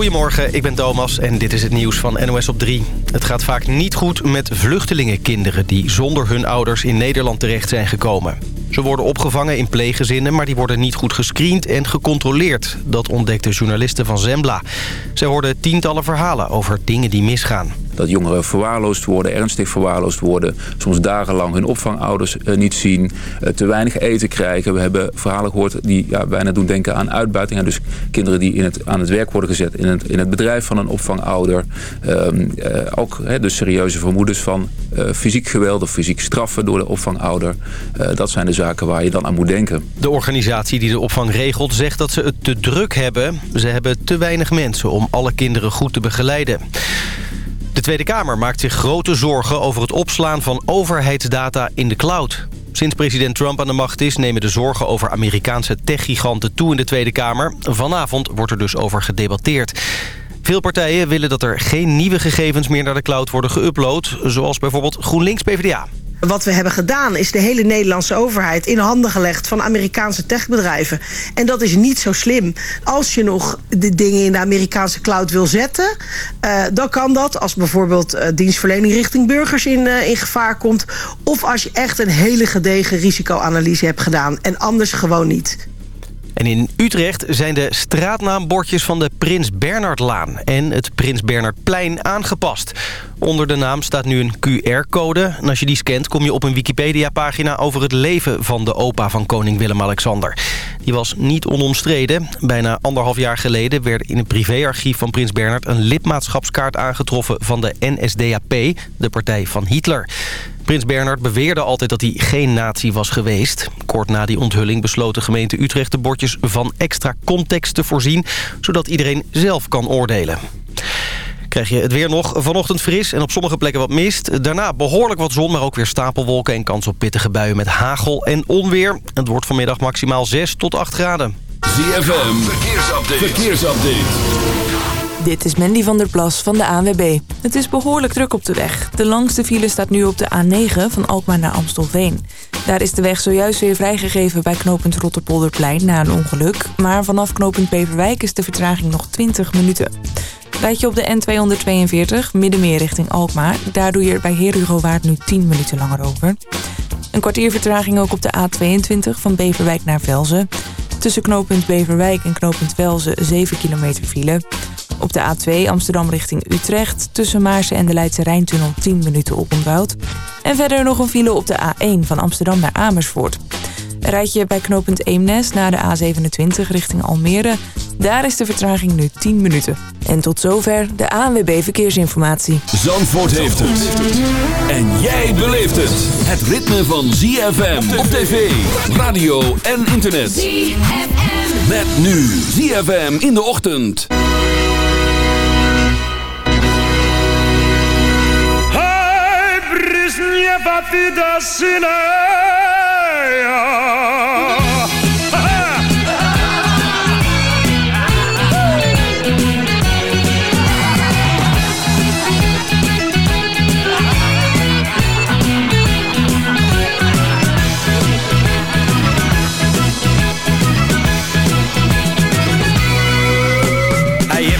Goedemorgen, ik ben Thomas en dit is het nieuws van NOS op 3. Het gaat vaak niet goed met vluchtelingenkinderen... die zonder hun ouders in Nederland terecht zijn gekomen. Ze worden opgevangen in pleeggezinnen, maar die worden niet goed gescreend en gecontroleerd. Dat ontdekte journalisten van Zembla. Zij hoorden tientallen verhalen over dingen die misgaan. Dat jongeren verwaarloosd worden, ernstig verwaarloosd worden. Soms dagenlang hun opvangouders eh, niet zien. Eh, te weinig eten krijgen. We hebben verhalen gehoord die ja, bijna doen denken aan uitbuiting. Dus kinderen die in het, aan het werk worden gezet in het, in het bedrijf van een opvangouder. Ehm, eh, ook dus serieuze vermoedens van fysiek geweld of fysiek straffen door de opvangouder. dat zijn de zaken waar je dan aan moet denken. De organisatie die de opvang regelt zegt dat ze het te druk hebben. Ze hebben te weinig mensen om alle kinderen goed te begeleiden. De Tweede Kamer maakt zich grote zorgen over het opslaan van overheidsdata in de cloud. Sinds president Trump aan de macht is... nemen de zorgen over Amerikaanse techgiganten toe in de Tweede Kamer. Vanavond wordt er dus over gedebatteerd. Veel partijen willen dat er geen nieuwe gegevens meer naar de cloud worden geüpload... zoals bijvoorbeeld GroenLinks-PVDA. Wat we hebben gedaan is de hele Nederlandse overheid in handen gelegd van Amerikaanse techbedrijven. En dat is niet zo slim. Als je nog de dingen in de Amerikaanse cloud wil zetten, uh, dan kan dat. Als bijvoorbeeld uh, dienstverlening richting burgers in, uh, in gevaar komt. Of als je echt een hele gedegen risicoanalyse hebt gedaan. En anders gewoon niet. En in Utrecht zijn de straatnaambordjes van de Prins Bernhardlaan en het Prins Bernhardplein aangepast. Onder de naam staat nu een QR-code. En als je die scant kom je op een Wikipedia-pagina over het leven van de opa van koning Willem-Alexander. Die was niet onomstreden. Bijna anderhalf jaar geleden werd in het privéarchief van Prins Bernhard een lidmaatschapskaart aangetroffen van de NSDAP, de partij van Hitler. Prins Bernhard beweerde altijd dat hij geen nazi was geweest. Kort na die onthulling besloot de gemeente Utrecht de bordjes van extra context te voorzien... zodat iedereen zelf kan oordelen krijg je het weer nog vanochtend fris en op sommige plekken wat mist. Daarna behoorlijk wat zon, maar ook weer stapelwolken en kans op pittige buien met hagel en onweer. Het wordt vanmiddag maximaal 6 tot 8 graden. ZFM, verkeersupdate. verkeersupdate. Dit is Mandy van der Plas van de ANWB. Het is behoorlijk druk op de weg. De langste file staat nu op de A9 van Alkmaar naar Amstelveen. Daar is de weg zojuist weer vrijgegeven bij knooppunt Rotterpolderplein na een ongeluk. Maar vanaf knooppunt Beverwijk is de vertraging nog 20 minuten. Rijd je op de N242 middenmeer richting Alkmaar. Daar doe je er bij Heer Waard nu 10 minuten langer over. Een kwartier vertraging ook op de A22 van Beverwijk naar Velzen. Tussen knooppunt Beverwijk en knooppunt Velzen 7 kilometer file. Op de A2 Amsterdam richting Utrecht. Tussen Maarsen en de Leidse Rijntunnel 10 minuten opontbouwd. En verder nog een file op de A1 van Amsterdam naar Amersfoort. Rijd je bij knooppunt Eemnes naar de A27 richting Almere. Daar is de vertraging nu 10 minuten. En tot zover de ANWB Verkeersinformatie. Zandvoort heeft het. En jij beleeft het. Het ritme van ZFM op tv, radio en internet. ZFM. Met nu ZFM in de ochtend. vida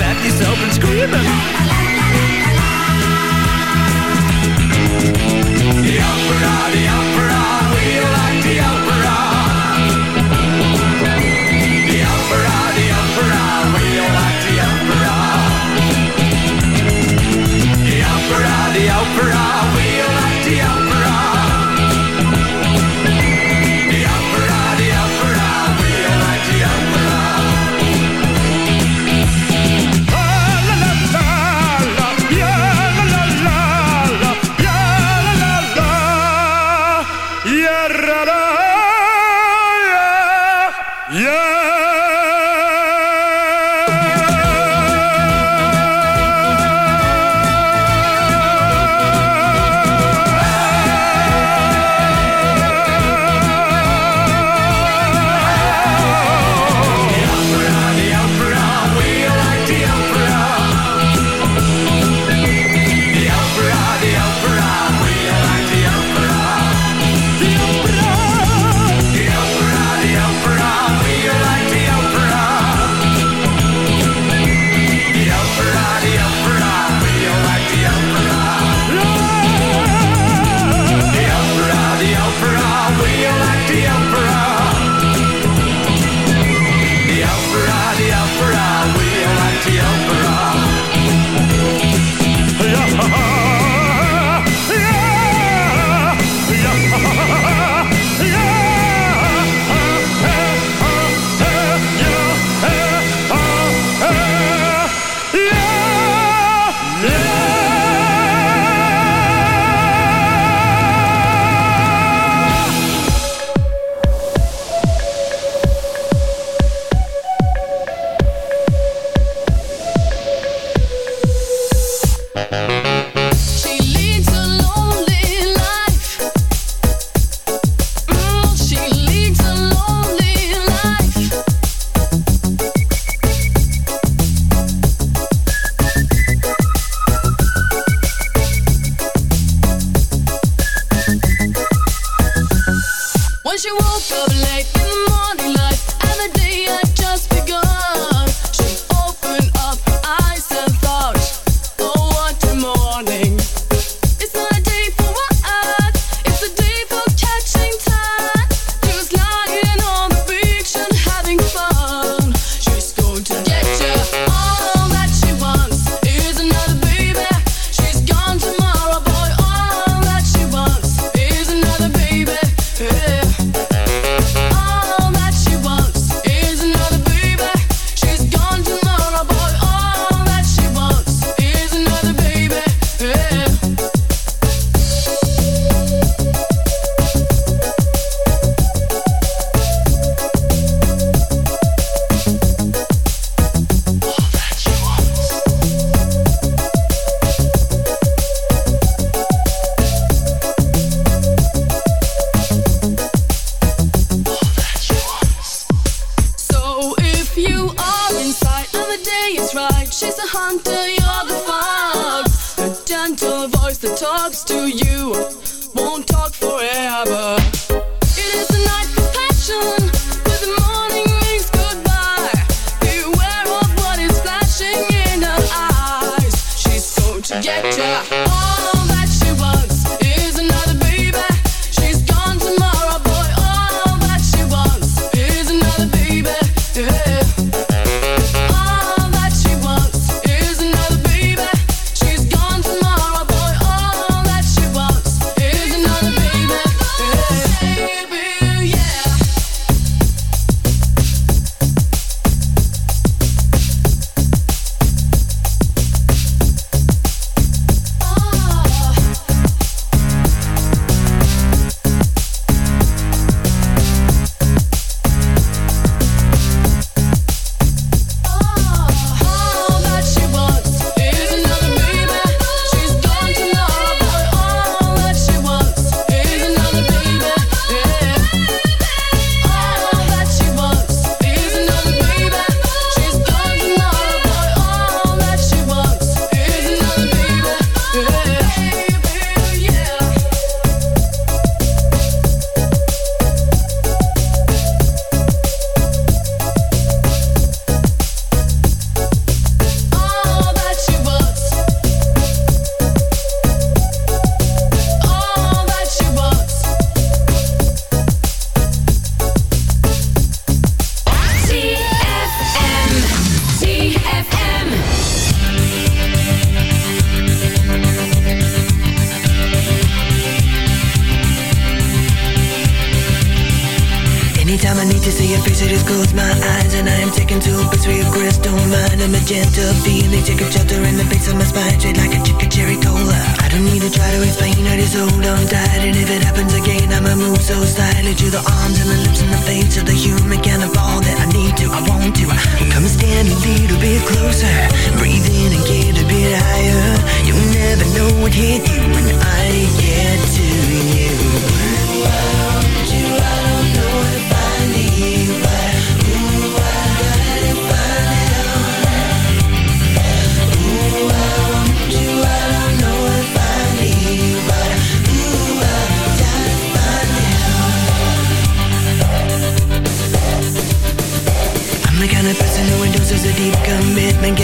back yourself and scream screaming. The opera, the opera, we like the opera. The opera, the opera, we like the opera. The opera, the opera. Tierra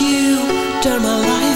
You turned my life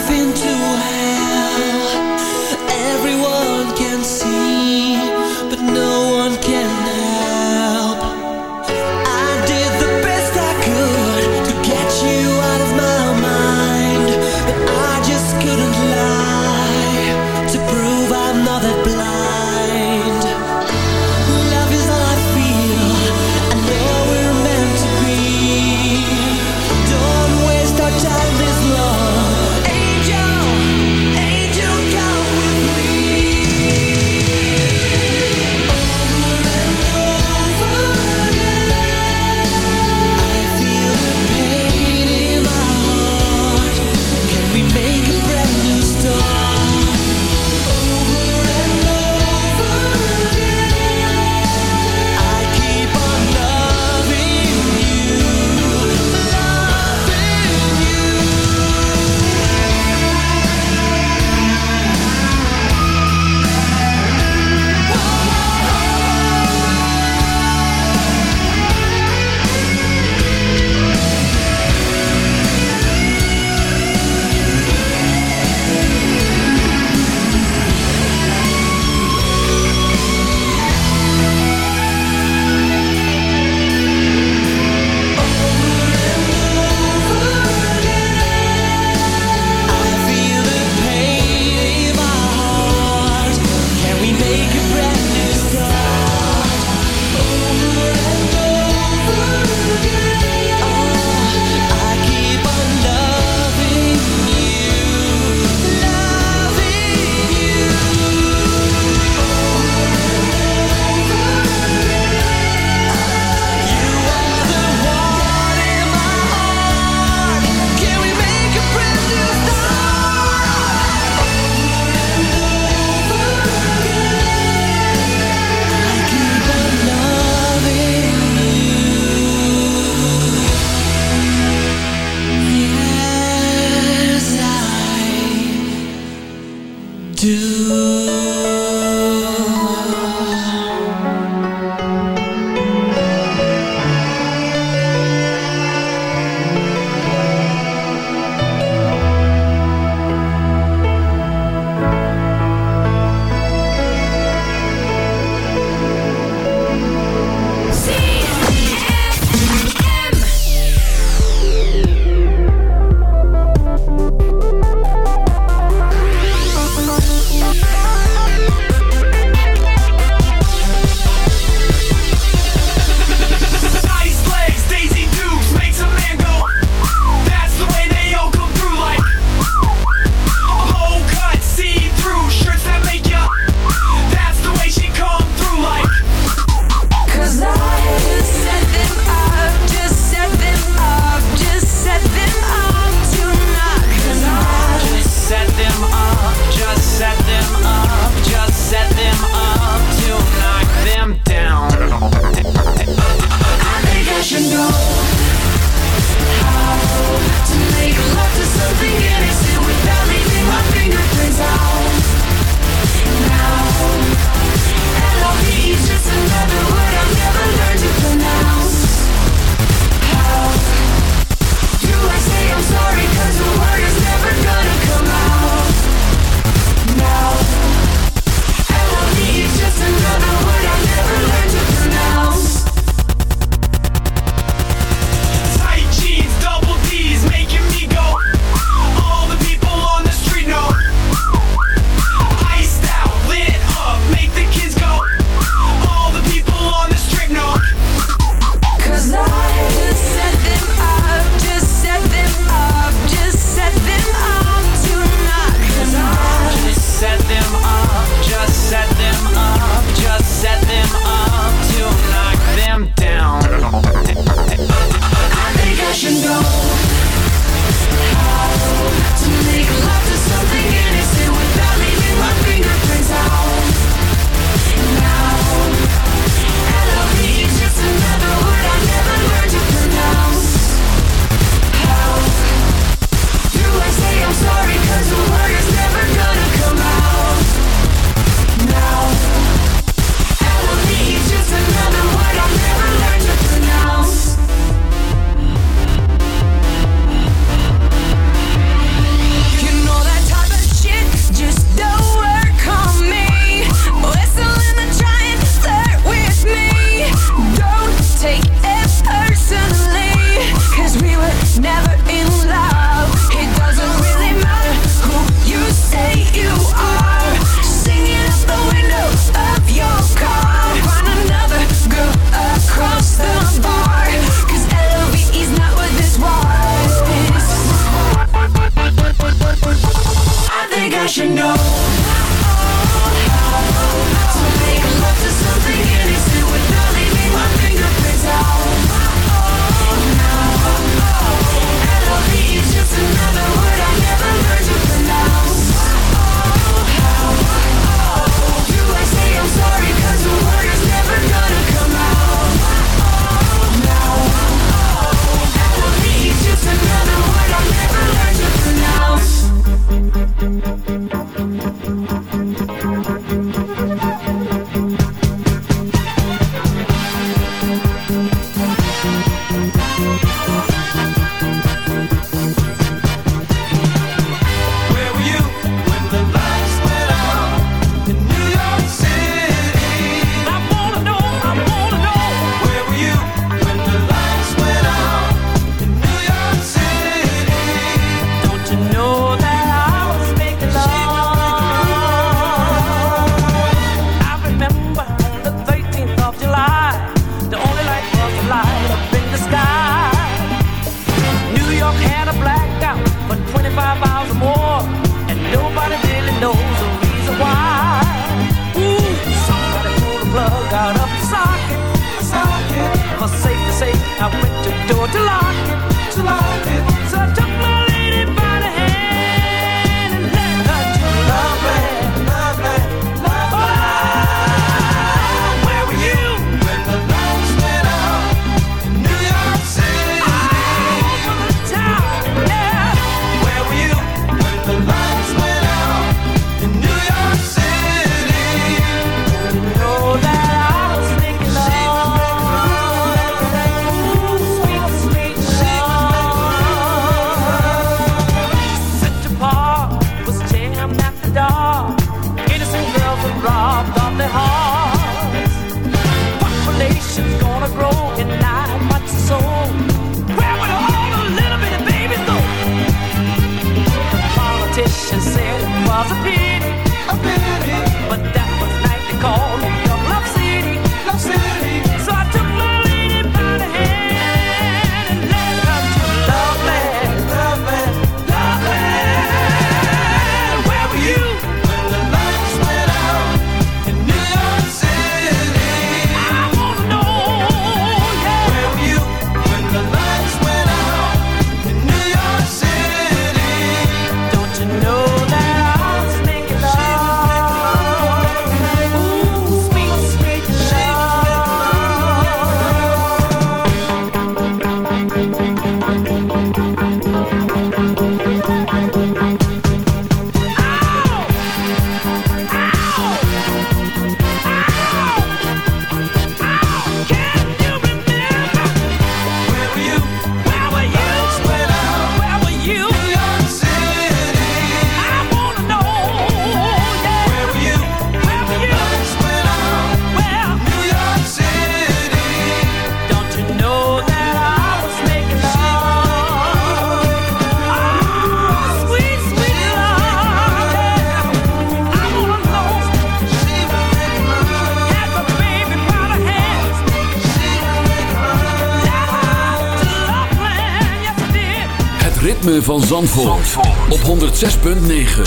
van Zandvoort, Zandvoort. op 106.9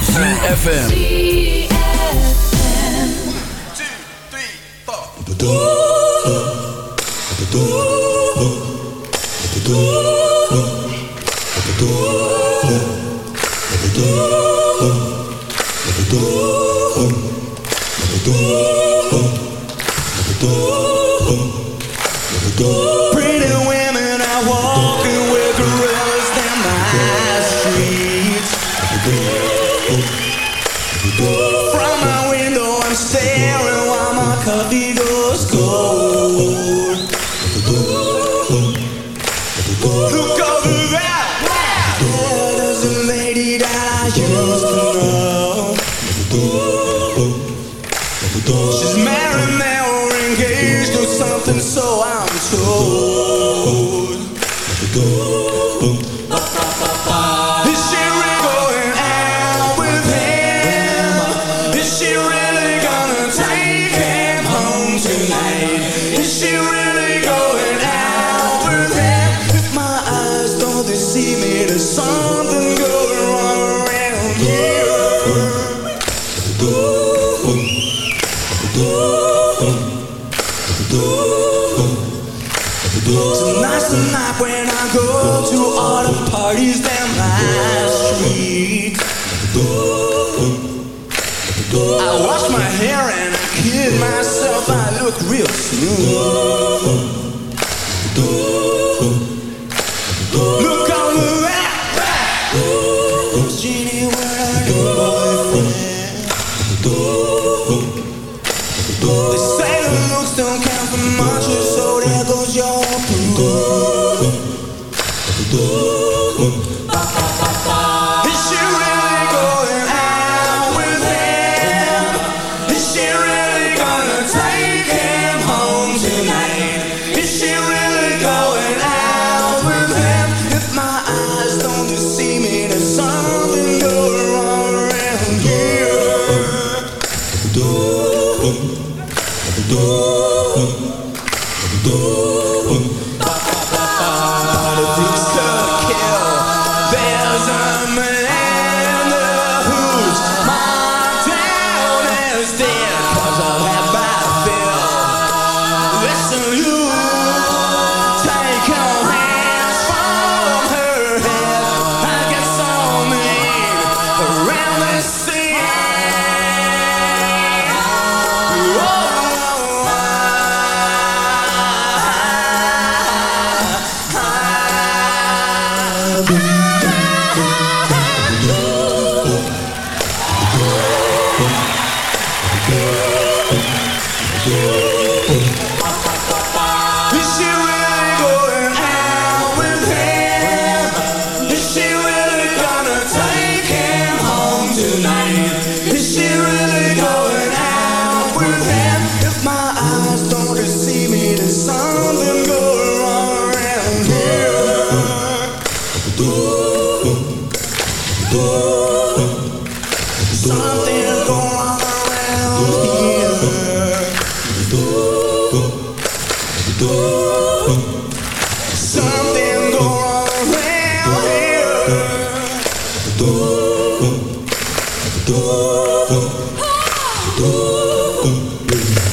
ZFM 1, 2, 3, 4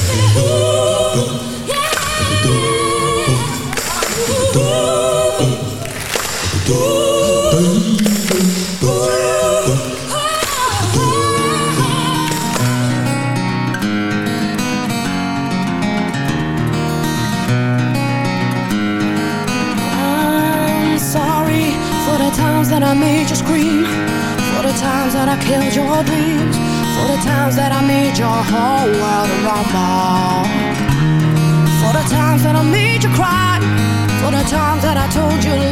I'm told you